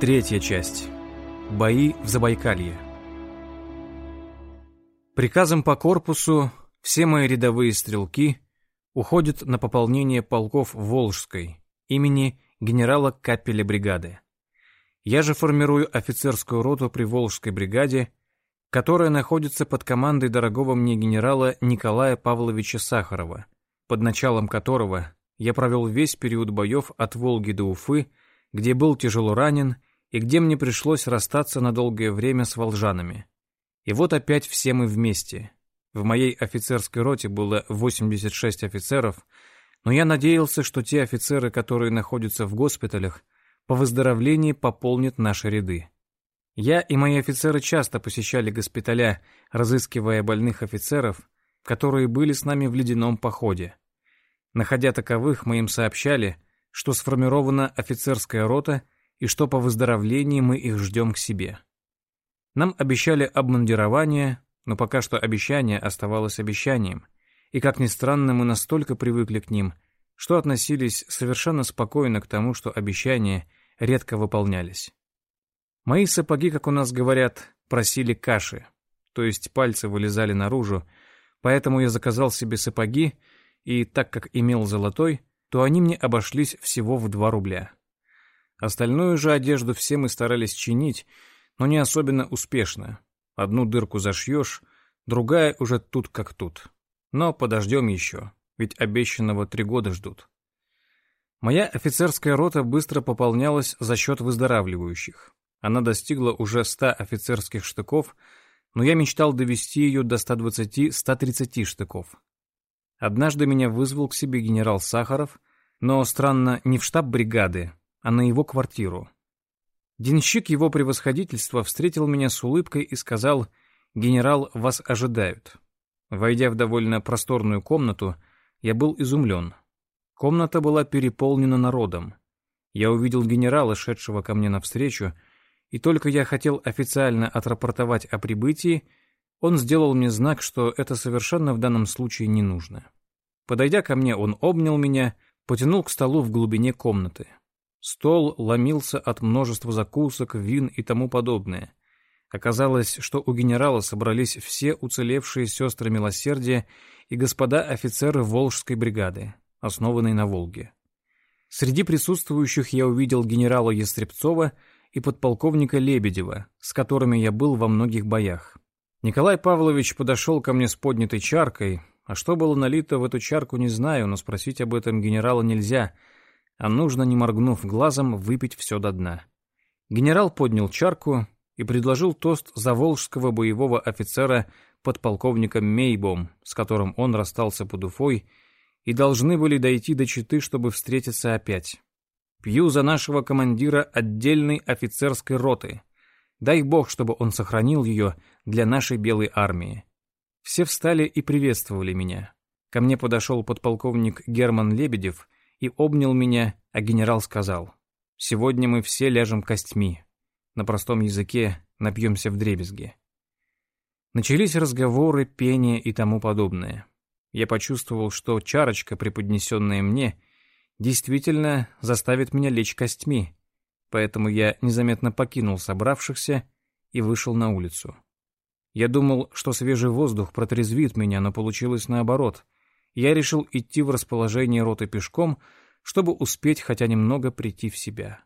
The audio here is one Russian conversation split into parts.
Третья часть. Бои в Забайкалье. Приказом по корпусу все мои рядовые стрелки уходят на пополнение полков Волжской имени генерала Капеля бригады. Я же формирую офицерскую роту при Волжской бригаде, которая находится под командой дорогого мне генерала Николая Павловича Сахарова, под началом которого я провел весь период боев от Волги до Уфы, где был тяжело ранен и где мне пришлось расстаться на долгое время с волжанами. И вот опять все мы вместе. В моей офицерской роте было 86 офицеров, но я надеялся, что те офицеры, которые находятся в госпиталях, по выздоровлении пополнят наши ряды. Я и мои офицеры часто посещали госпиталя, разыскивая больных офицеров, которые были с нами в ледяном походе. Находя таковых, мы им сообщали, что сформирована офицерская рота и что по выздоровлении мы их ждем к себе. Нам обещали обмундирование, но пока что обещание оставалось обещанием, и, как ни странно, мы настолько привыкли к ним, что относились совершенно спокойно к тому, что обещания редко выполнялись. Мои сапоги, как у нас говорят, просили каши, то есть пальцы вылезали наружу, поэтому я заказал себе сапоги, и так как имел золотой, то они мне обошлись всего в два рубля. Остальную же одежду все мы старались чинить, но не особенно успешно. Одну дырку зашьешь, другая уже тут как тут. Но подождем еще, ведь обещанного три года ждут. Моя офицерская рота быстро пополнялась за счет выздоравливающих. Она достигла уже 100 офицерских штыков, но я мечтал довести ее до 120-130 штыков. Однажды меня вызвал к себе генерал Сахаров, но, странно, не в штаб бригады, а на его квартиру. Денщик его превосходительства встретил меня с улыбкой и сказал, «Генерал, вас ожидают». Войдя в довольно просторную комнату, я был изумлен. Комната была переполнена народом. Я увидел генерала, шедшего ко мне навстречу, и только я хотел официально отрапортовать о прибытии, он сделал мне знак, что это совершенно в данном случае не нужно. Подойдя ко мне, он обнял меня, потянул к столу в глубине комнаты. Стол ломился от множества закусок, вин и тому подобное. Оказалось, что у генерала собрались все уцелевшие сестры милосердия и господа офицеры Волжской бригады, основанной на Волге. Среди присутствующих я увидел генерала Естребцова и подполковника Лебедева, с которыми я был во многих боях. Николай Павлович подошел ко мне с поднятой чаркой, а что было налито в эту чарку, не знаю, но спросить об этом генерала нельзя — а нужно, не моргнув глазом, выпить все до дна. Генерал поднял чарку и предложил тост за волжского боевого офицера подполковника Мейбом, с которым он расстался под Уфой, и должны были дойти до Читы, чтобы встретиться опять. Пью за нашего командира отдельной офицерской роты. Дай бог, чтобы он сохранил ее для нашей белой армии. Все встали и приветствовали меня. Ко мне подошел подполковник Герман Лебедев и обнял меня, а генерал сказал, «Сегодня мы все ляжем костьми. На простом языке напьемся в дребезги». Начались разговоры, пение и тому подобное. Я почувствовал, что чарочка, преподнесенная мне, действительно заставит меня лечь костьми, поэтому я незаметно покинул собравшихся и вышел на улицу. Я думал, что свежий воздух протрезвит меня, но получилось наоборот — я решил идти в расположение роты пешком, чтобы успеть хотя немного прийти в себя.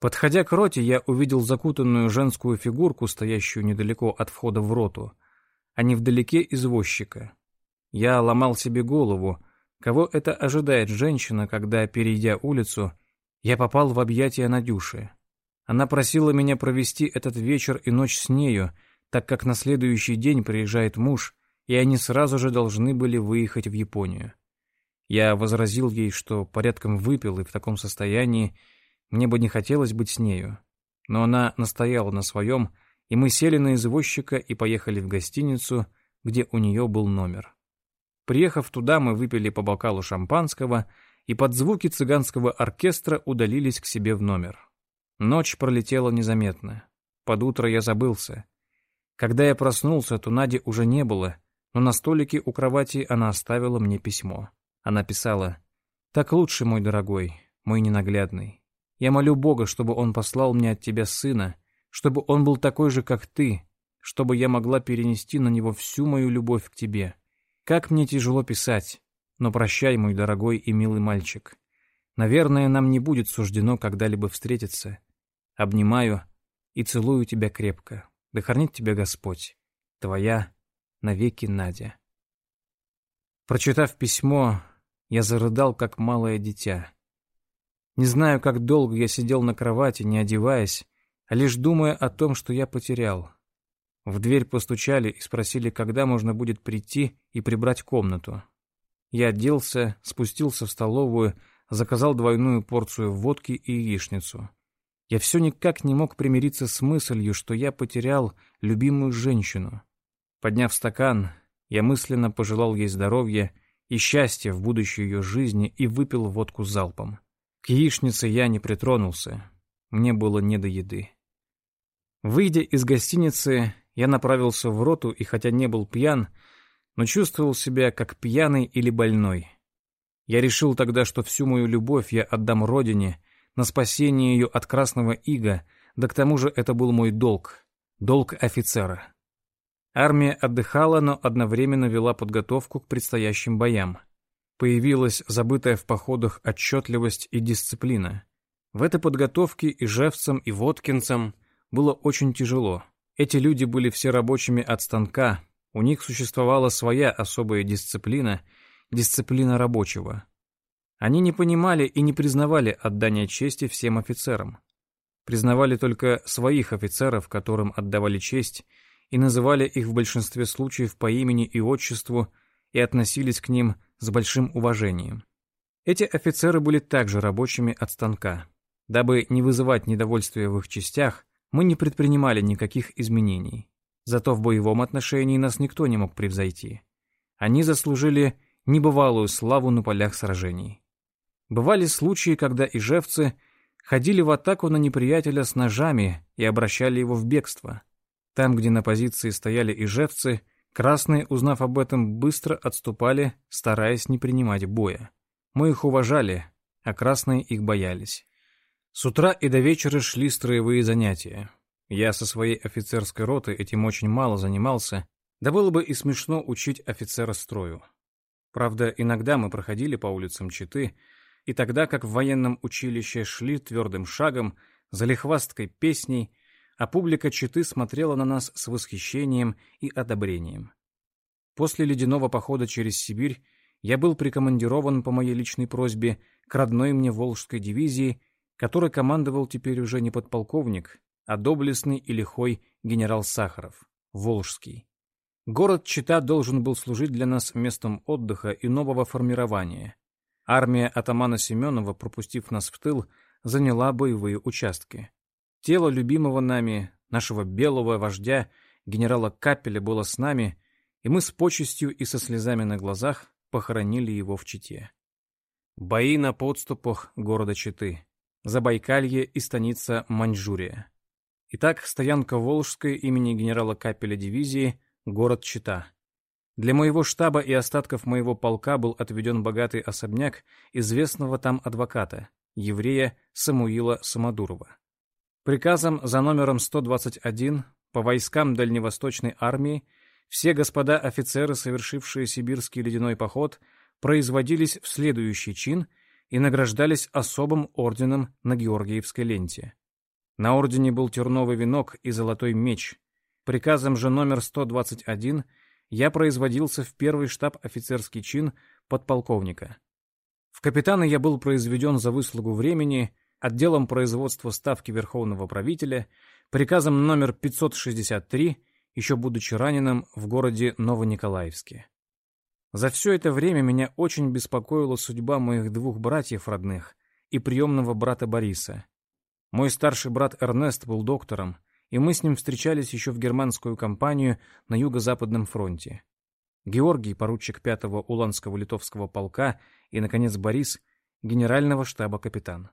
Подходя к роте, я увидел закутанную женскую фигурку, стоящую недалеко от входа в роту, а не вдалеке извозчика. Я ломал себе голову, кого это ожидает женщина, когда, перейдя улицу, я попал в объятия Надюши. Она просила меня провести этот вечер и ночь с нею, так как на следующий день приезжает муж, и они сразу же должны были выехать в Японию. Я возразил ей, что порядком выпил, и в таком состоянии мне бы не хотелось быть с нею. Но она настояла на своем, и мы сели на извозчика и поехали в гостиницу, где у нее был номер. Приехав туда, мы выпили по бокалу шампанского и под звуки цыганского оркестра удалились к себе в номер. Ночь пролетела незаметно. Под утро я забылся. Когда я проснулся, то Нади уже не было, но на столике у кровати она оставила мне письмо. Она писала «Так лучше, мой дорогой, мой ненаглядный. Я молю Бога, чтобы Он послал мне от тебя сына, чтобы он был такой же, как ты, чтобы я могла перенести на него всю мою любовь к тебе. Как мне тяжело писать, но прощай, мой дорогой и милый мальчик. Наверное, нам не будет суждено когда-либо встретиться. Обнимаю и целую тебя крепко. Да хранит тебя Господь. Твоя навеки Надя. Прочитав письмо, я зарыдал, как малое дитя. Не знаю, как долго я сидел на кровати, не одеваясь, а лишь думая о том, что я потерял. В дверь постучали и спросили, когда можно будет прийти и прибрать комнату. Я оделся, спустился в столовую, заказал двойную порцию водки и яичницу. Я все никак не мог примириться с мыслью, что я потерял любимую женщину. Подняв стакан, я мысленно пожелал ей здоровья и счастья в будущей ее жизни и выпил водку залпом. К яичнице я не притронулся, мне было не до еды. Выйдя из гостиницы, я направился в роту и хотя не был пьян, но чувствовал себя как пьяный или больной. Я решил тогда, что всю мою любовь я отдам родине на спасение ее от красного ига, да к тому же это был мой долг, долг офицера. Армия отдыхала, но одновременно вела подготовку к предстоящим боям. Появилась забытая в походах отчетливость и дисциплина. В этой подготовке и Жевцам, и Воткинцам было очень тяжело. Эти люди были все рабочими от станка, у них существовала своя особая дисциплина, дисциплина рабочего. Они не понимали и не признавали отдания чести всем офицерам. Признавали только своих офицеров, которым отдавали честь, и называли их в большинстве случаев по имени и отчеству и относились к ним с большим уважением. Эти офицеры были также рабочими от станка. Дабы не вызывать недовольствия в их частях, мы не предпринимали никаких изменений. Зато в боевом отношении нас никто не мог превзойти. Они заслужили небывалую славу на полях сражений. Бывали случаи, когда ижевцы ходили в атаку на неприятеля с ножами и обращали его в бегство. Там, где на позиции стояли ижевцы, красные, узнав об этом, быстро отступали, стараясь не принимать боя. Мы их уважали, а красные их боялись. С утра и до вечера шли строевые занятия. Я со своей офицерской роты этим очень мало занимался, да было бы и смешно учить офицера строю. Правда, иногда мы проходили по улицам Читы, и тогда, как в военном училище, шли твердым шагом, за лихвасткой песней, а публика Читы смотрела на нас с восхищением и одобрением. После ледяного похода через Сибирь я был прикомандирован по моей личной просьбе к родной мне Волжской дивизии который командовал теперь уже не подполковник, а доблестный и лихой генерал Сахаров, Волжский. Город Чита должен был служить для нас местом отдыха и нового формирования. Армия атамана Семенова, пропустив нас в тыл, заняла боевые участки. Тело любимого нами, нашего белого вождя, генерала Капеля, было с нами, и мы с почестью и со слезами на глазах похоронили его в Чите. Бои на подступах города Читы. Забайкалье и станица Маньчжурия. Итак, стоянка Волжской имени генерала Капеля дивизии, город Чита. Для моего штаба и остатков моего полка был отведен богатый особняк известного там адвоката, еврея Самуила Самодурова. Приказом за номером 121 по войскам Дальневосточной армии все господа офицеры, совершившие сибирский ледяной поход, производились в следующий чин – и награждались особым орденом на Георгиевской ленте. На ордене был терновый венок и золотой меч. Приказом же номер 121 я производился в первый штаб офицерский чин подполковника. В капитаны я был произведен за выслугу времени отделом производства ставки Верховного правителя, приказом номер 563, еще будучи раненым в городе Новониколаевске. За все это время меня очень беспокоила судьба моих двух братьев родных и приемного брата Бориса. Мой старший брат Эрнест был доктором, и мы с ним встречались еще в германскую кампанию на Юго-Западном фронте. Георгий, поручик пятого Уланского литовского полка, и, наконец, Борис, генерального штаба капитан.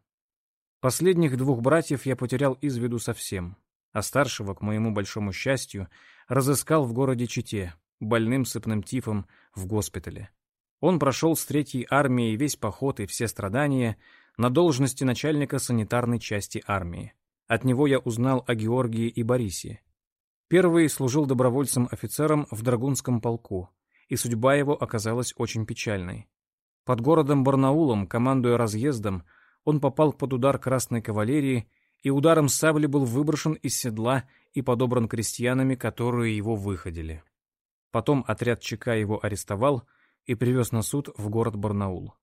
Последних двух братьев я потерял из виду совсем, а старшего, к моему большому счастью, разыскал в городе Чите, больным сыпным тифом в госпитале. Он прошел с Третьей армией весь поход и все страдания, на должности начальника санитарной части армии. От него я узнал о Георгии и Борисе. Первый служил добровольцем-офицером в Драгунском полку, и судьба его оказалась очень печальной. Под городом Барнаулом, командуя разъездом, он попал под удар Красной кавалерии и ударом сабли был выброшен из седла и подобран крестьянами, которые его выходили. Потом отряд ЧК его арестовал и привез на суд в город Барнаул.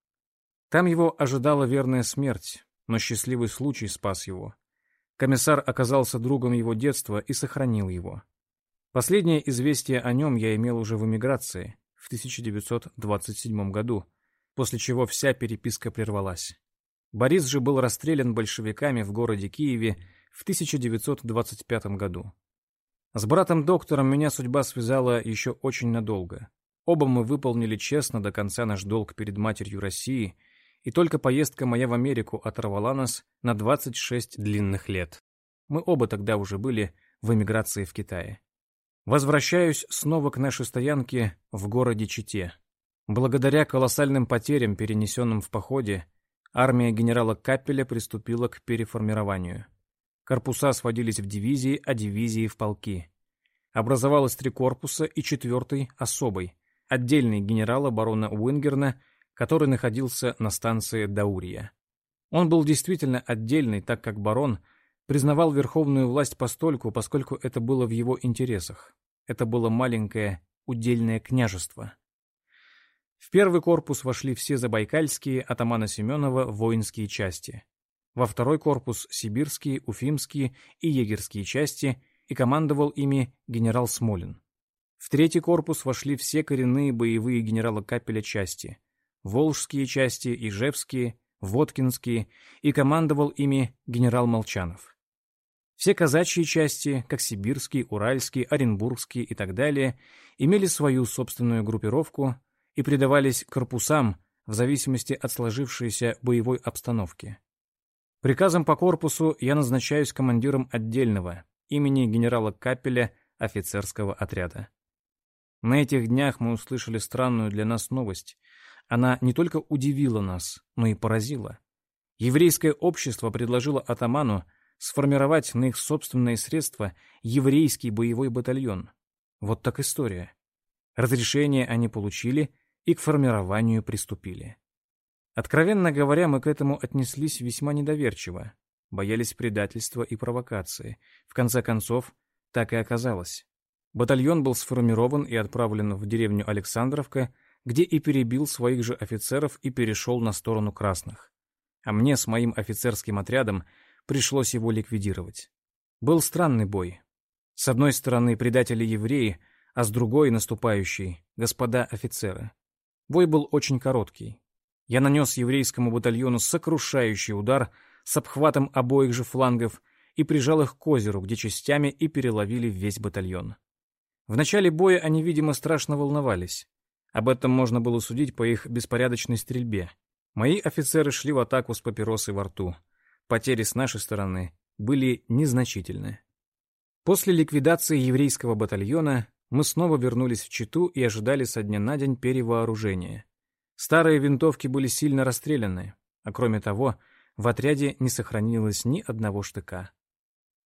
Там его ожидала верная смерть, но счастливый случай спас его. Комиссар оказался другом его детства и сохранил его. Последнее известие о нем я имел уже в эмиграции в 1927 году, после чего вся переписка прервалась. Борис же был расстрелян большевиками в городе Киеве в 1925 году. С братом-доктором меня судьба связала еще очень надолго. Оба мы выполнили честно до конца наш долг перед матерью России — и только поездка моя в Америку оторвала нас на 26 длинных лет. Мы оба тогда уже были в эмиграции в Китае. Возвращаюсь снова к нашей стоянке в городе Чите. Благодаря колоссальным потерям, перенесенным в походе, армия генерала Каппеля приступила к переформированию. Корпуса сводились в дивизии, а дивизии в полки. Образовалось три корпуса и четвертый особый, отдельный генерала барона Уингерна который находился на станции Даурия. Он был действительно отдельный, так как барон признавал верховную власть постольку, поскольку это было в его интересах. Это было маленькое удельное княжество. В первый корпус вошли все забайкальские атамана Семенова воинские части. Во второй корпус — сибирские, уфимские и егерские части, и командовал ими генерал Смолин. В третий корпус вошли все коренные боевые генерала Капеля части — Волжские части, Ижевские, Воткинские, и командовал ими генерал Молчанов. Все казачьи части, как сибирские, уральские, оренбургские и так далее, имели свою собственную группировку и придавались корпусам в зависимости от сложившейся боевой обстановки. Приказом по корпусу я назначаюсь командиром отдельного имени генерала Капеля офицерского отряда. На этих днях мы услышали странную для нас новость. Она не только удивила нас, но и поразила. Еврейское общество предложило атаману сформировать на их собственные средства еврейский боевой батальон. Вот так история. Разрешение они получили и к формированию приступили. Откровенно говоря, мы к этому отнеслись весьма недоверчиво, боялись предательства и провокации. В конце концов, так и оказалось. Батальон был сформирован и отправлен в деревню Александровка, где и перебил своих же офицеров и перешел на сторону красных. А мне с моим офицерским отрядом пришлось его ликвидировать. Был странный бой. С одной стороны предатели-евреи, а с другой наступающие, господа офицеры. Бой был очень короткий. Я нанес еврейскому батальону сокрушающий удар с обхватом обоих же флангов и прижал их к озеру, где частями и переловили весь батальон. В начале боя они, видимо, страшно волновались. Об этом можно было судить по их беспорядочной стрельбе. Мои офицеры шли в атаку с папиросой во рту. Потери с нашей стороны были незначительны. После ликвидации еврейского батальона мы снова вернулись в Читу и ожидали со дня на день перевооружения. Старые винтовки были сильно расстреляны, а кроме того, в отряде не сохранилось ни одного штыка.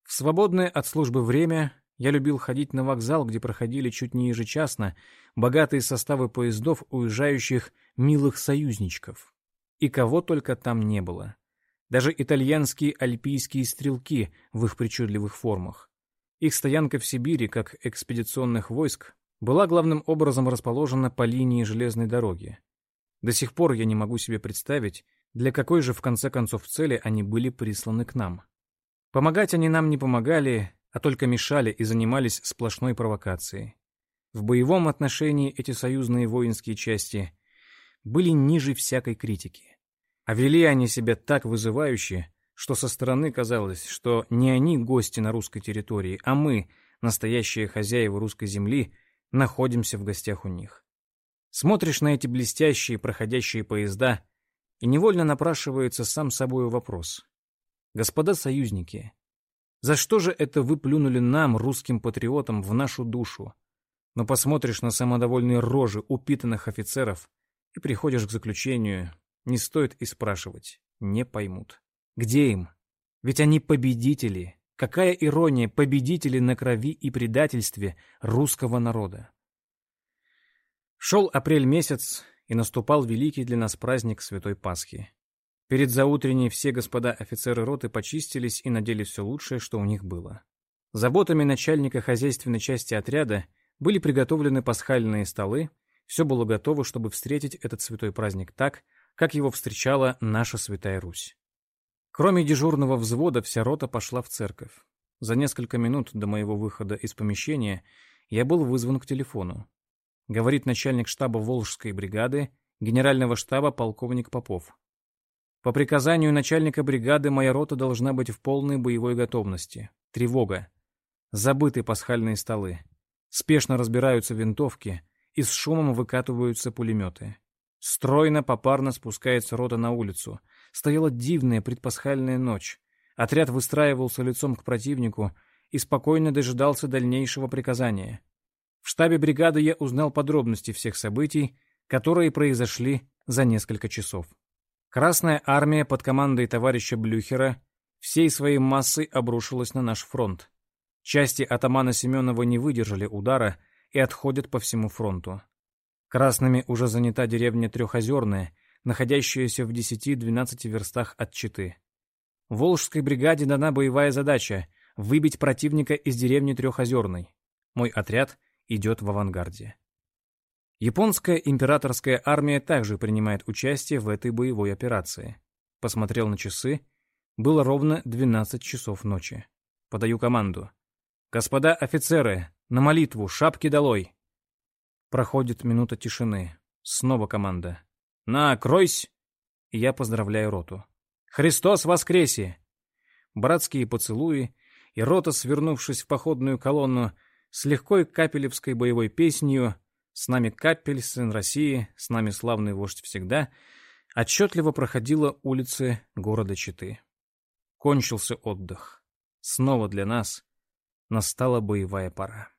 В свободное от службы время я любил ходить на вокзал, где проходили чуть не ежечасно богатые составы поездов, уезжающих милых союзничков. И кого только там не было. Даже итальянские альпийские стрелки в их причудливых формах. Их стоянка в Сибири, как экспедиционных войск, была главным образом расположена по линии железной дороги. До сих пор я не могу себе представить, для какой же в конце концов цели они были присланы к нам. Помогать они нам не помогали, а только мешали и занимались сплошной провокацией. В боевом отношении эти союзные воинские части были ниже всякой критики. А вели они себя так вызывающе, что со стороны казалось, что не они гости на русской территории, а мы, настоящие хозяева русской земли, находимся в гостях у них. Смотришь на эти блестящие проходящие поезда, и невольно напрашивается сам собой вопрос. Господа союзники, за что же это вы плюнули нам, русским патриотам, в нашу душу? Но посмотришь на самодовольные рожи упитанных офицеров и приходишь к заключению, не стоит и спрашивать. не поймут. Где им? Ведь они победители. Какая ирония, победители на крови и предательстве русского народа. Шел апрель месяц, и наступал великий для нас праздник Святой Пасхи. Перед заутренней все господа офицеры роты почистились и надели все лучшее, что у них было. Заботами начальника хозяйственной части отряда были приготовлены пасхальные столы, все было готово, чтобы встретить этот святой праздник так, как его встречала наша Святая Русь. Кроме дежурного взвода, вся рота пошла в церковь. За несколько минут до моего выхода из помещения я был вызван к телефону. Говорит начальник штаба Волжской бригады, генерального штаба полковник Попов. По приказанию начальника бригады моя рота должна быть в полной боевой готовности. Тревога. Забыты пасхальные столы. Спешно разбираются винтовки, и с шумом выкатываются пулеметы. Стройно, попарно спускается рота на улицу. Стояла дивная предпасхальная ночь. Отряд выстраивался лицом к противнику и спокойно дожидался дальнейшего приказания. В штабе бригады я узнал подробности всех событий, которые произошли за несколько часов. Красная армия под командой товарища Блюхера всей своей массой обрушилась на наш фронт. Части атамана Семенова не выдержали удара и отходят по всему фронту. Красными уже занята деревня Трехозерная, находящаяся в 10-12 верстах от Читы. Волжской бригаде дана боевая задача — выбить противника из деревни Трехозерной. Мой отряд идет в авангарде. Японская императорская армия также принимает участие в этой боевой операции. Посмотрел на часы. Было ровно 12 часов ночи. Подаю команду. «Господа офицеры, на молитву, шапки долой!» Проходит минута тишины. Снова команда. «На, кройсь!» И я поздравляю роту. «Христос воскресе!» Братские поцелуи, и рота, свернувшись в походную колонну, с легкой капелевской боевой песнью «С нами капель, сын России, с нами славный вождь всегда», отчетливо проходила улицы города Читы. Кончился отдых. Снова для нас настала боевая пора.